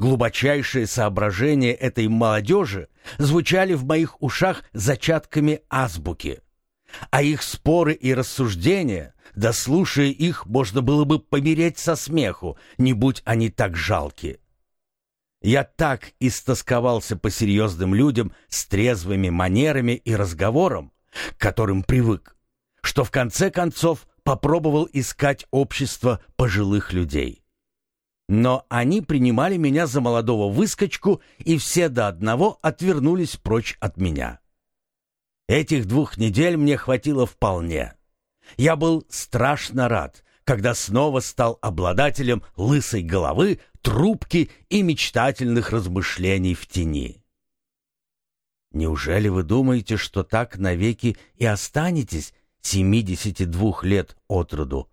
Глубочайшие соображения этой молодежи звучали в моих ушах зачатками азбуки. А их споры и рассуждения, да слушая их, можно было бы помереть со смеху, не будь они так жалки. Я так истосковался по серьезным людям с трезвыми манерами и разговором, к которым привык, что в конце концов попробовал искать общество пожилых людей. Но они принимали меня за молодого выскочку, и все до одного отвернулись прочь от меня. Этих двух недель мне хватило вполне. Я был страшно рад, когда снова стал обладателем лысой головы, трубки и мечтательных размышлений в тени. Неужели вы думаете, что так навеки и останетесь 72 лет от роду?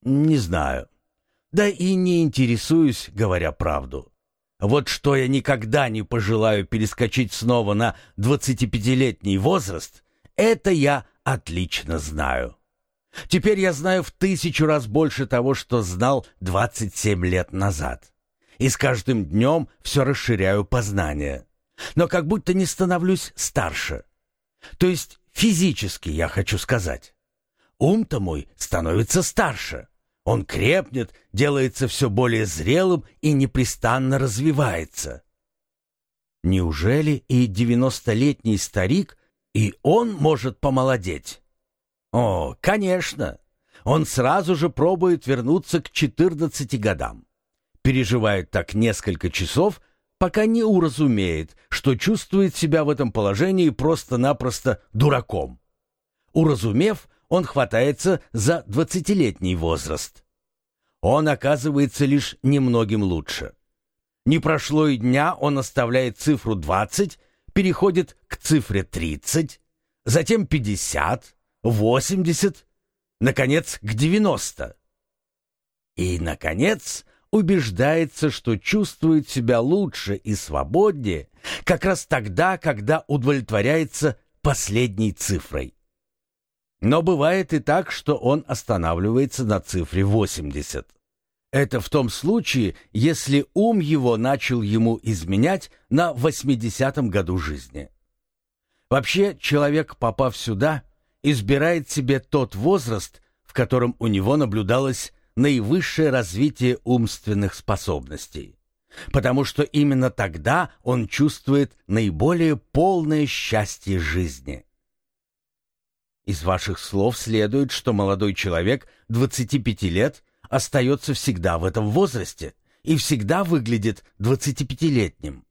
Не знаю. Да и не интересуюсь, говоря правду. Вот что я никогда не пожелаю перескочить снова на 25-летний возраст, это я отлично знаю. Теперь я знаю в тысячу раз больше того, что знал 27 лет назад. И с каждым днем все расширяю познание. Но как будто не становлюсь старше. То есть физически, я хочу сказать. Ум-то мой становится старше. Он крепнет, делается все более зрелым и непрестанно развивается. Неужели и девяностолетний старик, и он может помолодеть? О, конечно! Он сразу же пробует вернуться к четырнадцати годам. Переживает так несколько часов, пока не уразумеет, что чувствует себя в этом положении просто-напросто дураком. Уразумев, он хватается за двадцатилетний возраст. Он оказывается лишь немногим лучше. Не прошло и дня, он оставляет цифру 20, переходит к цифре 30, затем 50, 80, наконец, к 90. И, наконец, убеждается, что чувствует себя лучше и свободнее как раз тогда, когда удовлетворяется последней цифрой. Но бывает и так, что он останавливается на цифре 80. Это в том случае, если ум его начал ему изменять на 80-м году жизни. Вообще, человек, попав сюда, избирает себе тот возраст, в котором у него наблюдалось наивысшее развитие умственных способностей. Потому что именно тогда он чувствует наиболее полное счастье жизни. Из ваших слов следует, что молодой человек 25 лет остается всегда в этом возрасте и всегда выглядит 25-летним.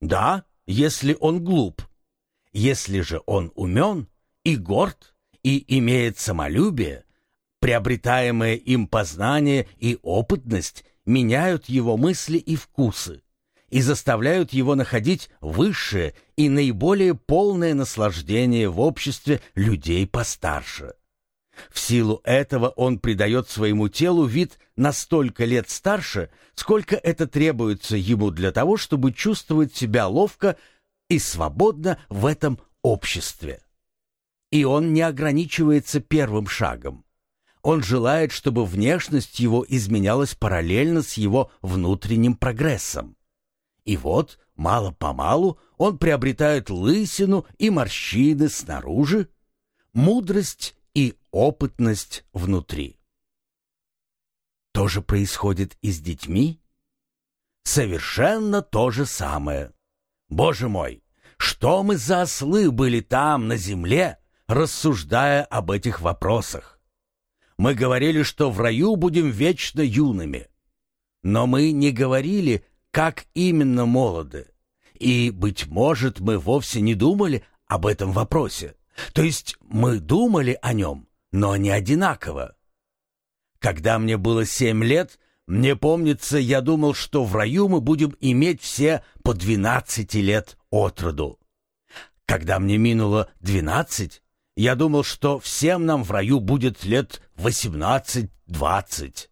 Да, если он глуп. Если же он умен и горд и имеет самолюбие, приобретаемое им познание и опытность меняют его мысли и вкусы и заставляют его находить высшее и наиболее полное наслаждение в обществе людей постарше. В силу этого он придает своему телу вид на столько лет старше, сколько это требуется ему для того, чтобы чувствовать себя ловко и свободно в этом обществе. И он не ограничивается первым шагом. Он желает, чтобы внешность его изменялась параллельно с его внутренним прогрессом. И вот, мало-помалу, он приобретает лысину и морщины снаружи, мудрость и опытность внутри. То же происходит и с детьми? Совершенно то же самое. Боже мой, что мы за ослы были там, на земле, рассуждая об этих вопросах? Мы говорили, что в раю будем вечно юными. Но мы не говорили как именно молоды. И, быть может, мы вовсе не думали об этом вопросе. То есть мы думали о нем, но не одинаково. Когда мне было семь лет, мне помнится, я думал, что в раю мы будем иметь все по двенадцати лет от роду. Когда мне минуло двенадцать, я думал, что всем нам в раю будет лет восемнадцать-двадцать.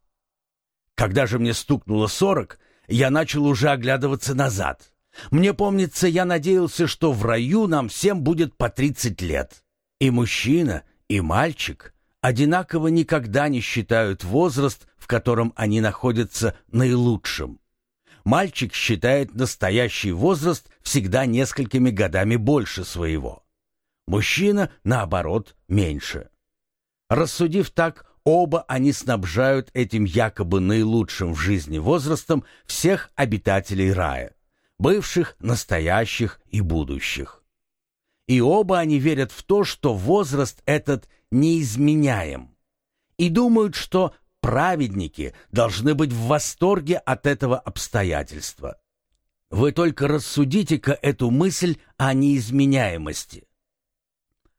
Когда же мне стукнуло сорок, я начал уже оглядываться назад. Мне помнится, я надеялся, что в раю нам всем будет по 30 лет. И мужчина, и мальчик одинаково никогда не считают возраст, в котором они находятся наилучшим. Мальчик считает настоящий возраст всегда несколькими годами больше своего. Мужчина, наоборот, меньше. Рассудив так, оба они снабжают этим якобы наилучшим в жизни возрастом всех обитателей рая, бывших, настоящих и будущих. И оба они верят в то, что возраст этот неизменяем, и думают, что праведники должны быть в восторге от этого обстоятельства. Вы только рассудите-ка эту мысль о неизменяемости.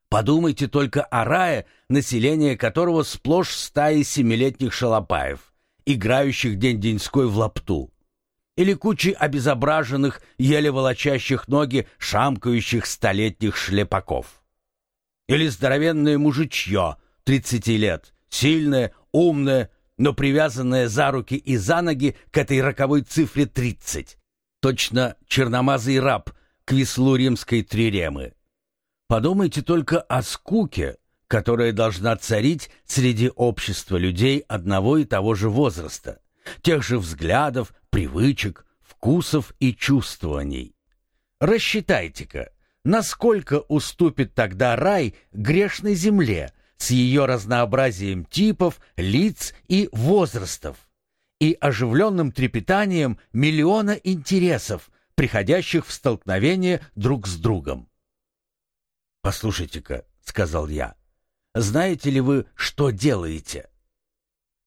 Подумайте только о рае, население которого сплошь стаи семилетних шалопаев, играющих день-деньской в лапту, или кучи обезображенных, еле волочащих ноги, шамкающих столетних шлепаков. Или здоровенное мужичье, тридцати лет, сильное, умное, но привязанное за руки и за ноги к этой роковой цифре тридцать. Точно черномазый раб к веслу римской триремы. Подумайте только о скуке, которая должна царить среди общества людей одного и того же возраста, тех же взглядов, привычек, вкусов и чувствований. Рассчитайте-ка, насколько уступит тогда рай грешной земле с ее разнообразием типов, лиц и возрастов и оживленным трепетанием миллиона интересов, приходящих в столкновение друг с другом. «Послушайте-ка», — сказал я, — «знаете ли вы, что делаете?»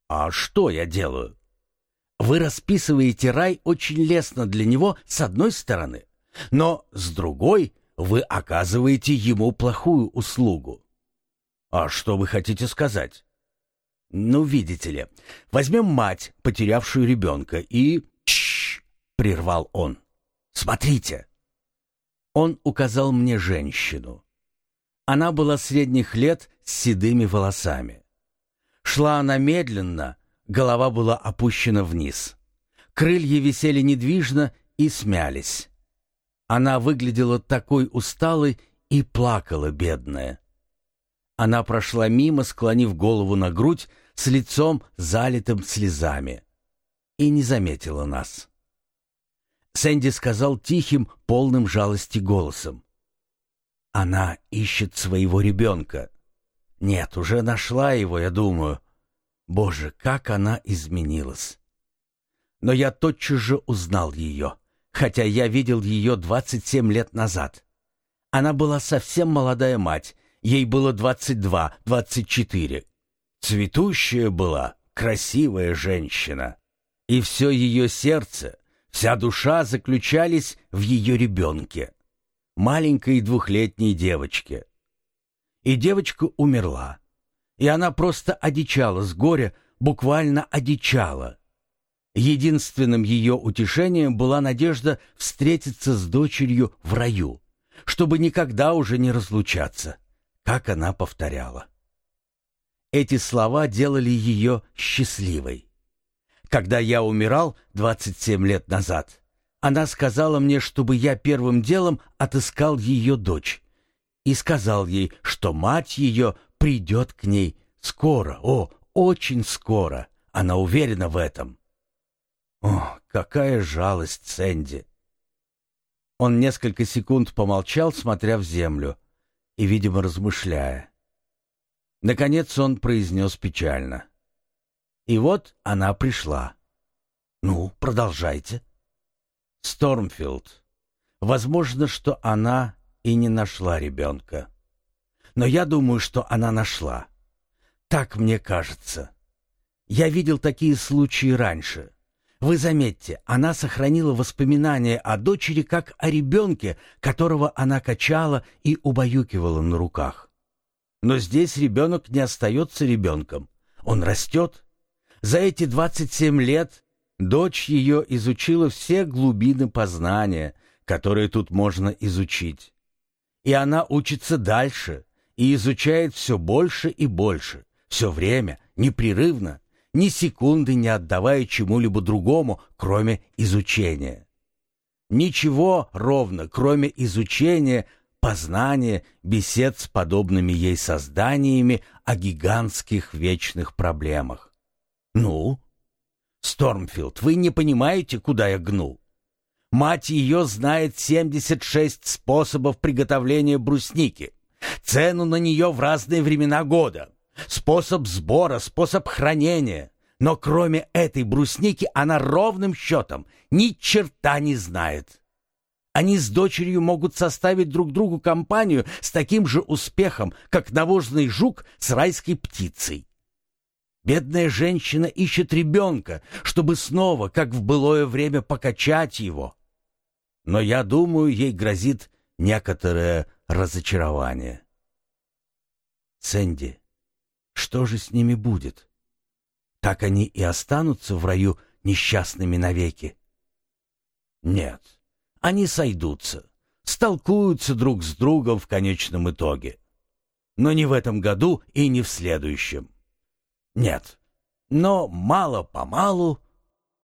«А что я делаю?» «Вы расписываете рай очень лестно для него с одной стороны, но с другой вы оказываете ему плохую услугу. «А что вы хотите сказать?» «Ну, видите ли, возьмем мать, потерявшую ребенка, и...» «Чш!» — прервал он. «Смотрите!» Он указал мне женщину. Она была средних лет с седыми волосами. Шла она медленно, голова была опущена вниз. Крылья висели недвижно и смялись. Она выглядела такой усталой и плакала, бедная. Она прошла мимо, склонив голову на грудь, с лицом залитым слезами, и не заметила нас. Сэнди сказал тихим, полным жалости голосом. «Она ищет своего ребенка. Нет, уже нашла его, я думаю. Боже, как она изменилась!» Но я тотчас же узнал ее, хотя я видел ее 27 лет назад. Она была совсем молодая мать, Ей было двадцать два, двадцать четыре. Цветущая была, красивая женщина. И все ее сердце, вся душа заключались в ее ребенке, маленькой двухлетней девочке. И девочка умерла. И она просто одичала с горя, буквально одичала. Единственным ее утешением была надежда встретиться с дочерью в раю, чтобы никогда уже не разлучаться как она повторяла. Эти слова делали ее счастливой. Когда я умирал 27 лет назад, она сказала мне, чтобы я первым делом отыскал ее дочь, и сказал ей, что мать ее придет к ней скоро, о, очень скоро, она уверена в этом. О, какая жалость Сэнди! Он несколько секунд помолчал, смотря в землю и, видимо, размышляя. Наконец он произнес печально. И вот она пришла. «Ну, продолжайте». «Стормфилд. Возможно, что она и не нашла ребенка. Но я думаю, что она нашла. Так мне кажется. Я видел такие случаи раньше. Вы заметьте, она сохранила воспоминания о дочери как о ребенке, которого она качала и убаюкивала на руках. Но здесь ребенок не остается ребенком. Он растет. За эти 27 лет дочь ее изучила все глубины познания, которые тут можно изучить. И она учится дальше и изучает все больше и больше, все время, непрерывно, ни секунды не отдавая чему-либо другому, кроме изучения. Ничего ровно, кроме изучения, познания, бесед с подобными ей созданиями о гигантских вечных проблемах. Ну, Стормфилд, вы не понимаете, куда я гну. Мать ее знает 76 способов приготовления брусники, цену на нее в разные времена года, способ сбора, способ хранения. Но кроме этой брусники она ровным счетом ни черта не знает. Они с дочерью могут составить друг другу компанию с таким же успехом, как навозный жук с райской птицей. Бедная женщина ищет ребенка, чтобы снова, как в былое время, покачать его. Но я думаю, ей грозит некоторое разочарование. Сэнди, что же с ними будет? Так они и останутся в раю несчастными навеки? Нет, они сойдутся, столкуются друг с другом в конечном итоге. Но не в этом году и не в следующем. Нет, но мало-помалу